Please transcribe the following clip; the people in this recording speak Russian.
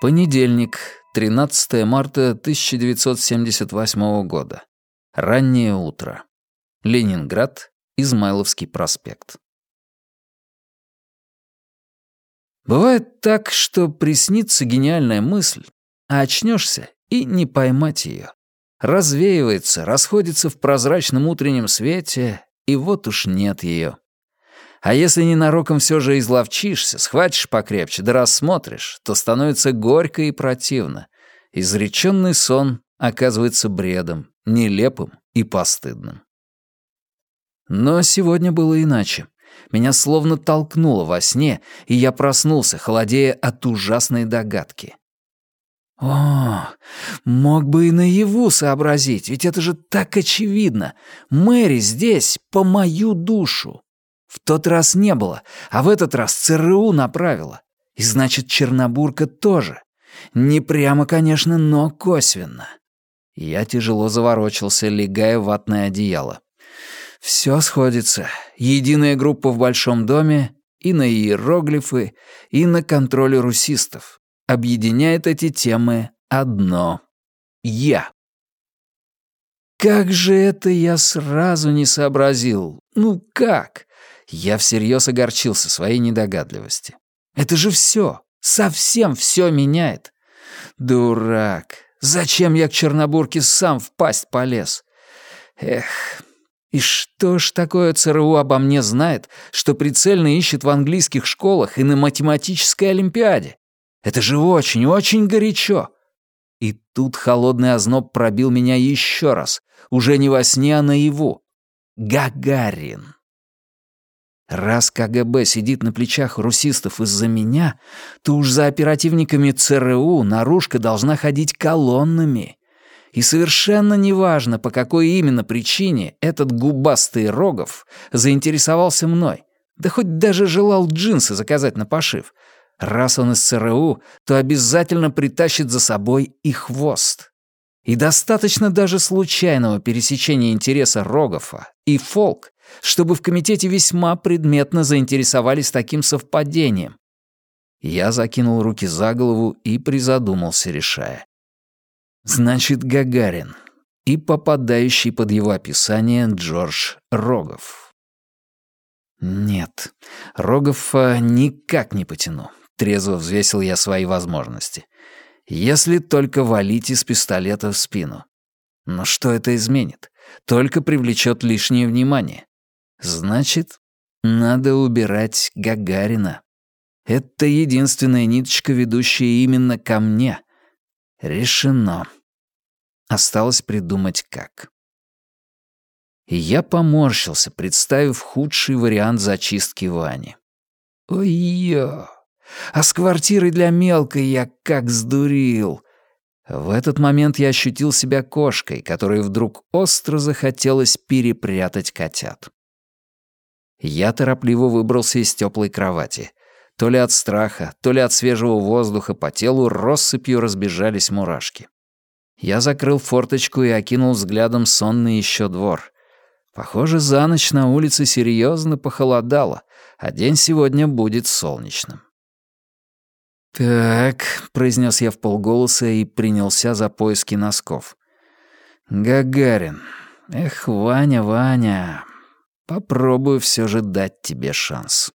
Понедельник, 13 марта 1978 года. Раннее утро. Ленинград, Измайловский проспект. Бывает так, что приснится гениальная мысль, а очнешься и не поймать ее. Развеивается, расходится в прозрачном утреннем свете, и вот уж нет ее. А если ненароком все же изловчишься, схватишь покрепче, да рассмотришь, то становится горько и противно. Изреченный сон оказывается бредом, нелепым и постыдным. Но сегодня было иначе. Меня словно толкнуло во сне, и я проснулся, холодея от ужасной догадки. О, мог бы и наяву сообразить, ведь это же так очевидно. Мэри здесь по мою душу. В тот раз не было, а в этот раз ЦРУ направила. И значит, Чернобурка тоже. Не прямо, конечно, но косвенно. Я тяжело заворочился, легая в ватное одеяло. Все сходится. Единая группа в большом доме и на иероглифы, и на контроле русистов. Объединяет эти темы одно — я. Как же это я сразу не сообразил? Ну как? Я всерьез огорчился своей недогадливости. Это же все, совсем все меняет. Дурак. Зачем я к Чернобурке сам в пасть полез? Эх, и что ж такое ЦРУ обо мне знает, что прицельно ищет в английских школах и на математической олимпиаде? Это же очень-очень горячо. И тут холодный озноб пробил меня еще раз, уже не во сне, а наяву. Гагарин. Раз КГБ сидит на плечах русистов из-за меня, то уж за оперативниками ЦРУ наружка должна ходить колоннами. И совершенно неважно, по какой именно причине этот губастый Рогов заинтересовался мной, да хоть даже желал джинсы заказать на пошив. Раз он из ЦРУ, то обязательно притащит за собой и хвост. И достаточно даже случайного пересечения интереса Рогофа и Фолк, чтобы в комитете весьма предметно заинтересовались таким совпадением. Я закинул руки за голову и призадумался, решая. Значит, Гагарин и попадающий под его описание Джордж Рогов. Нет, Рогова никак не потяну. Трезво взвесил я свои возможности. Если только валить из пистолета в спину. Но что это изменит? Только привлечет лишнее внимание. Значит, надо убирать Гагарина. Это единственная ниточка, ведущая именно ко мне. Решено. Осталось придумать как. И я поморщился, представив худший вариант зачистки Вани. Ой-ё! А с квартирой для мелкой я как сдурил. В этот момент я ощутил себя кошкой, которой вдруг остро захотелось перепрятать котят. Я торопливо выбрался из теплой кровати. То ли от страха, то ли от свежего воздуха по телу россыпью разбежались мурашки. Я закрыл форточку и окинул взглядом сонный еще двор. Похоже, за ночь на улице серьезно похолодало, а день сегодня будет солнечным. «Так», — произнес я в полголоса и принялся за поиски носков. «Гагарин. Эх, Ваня, Ваня, Попробую все же дать тебе шанс.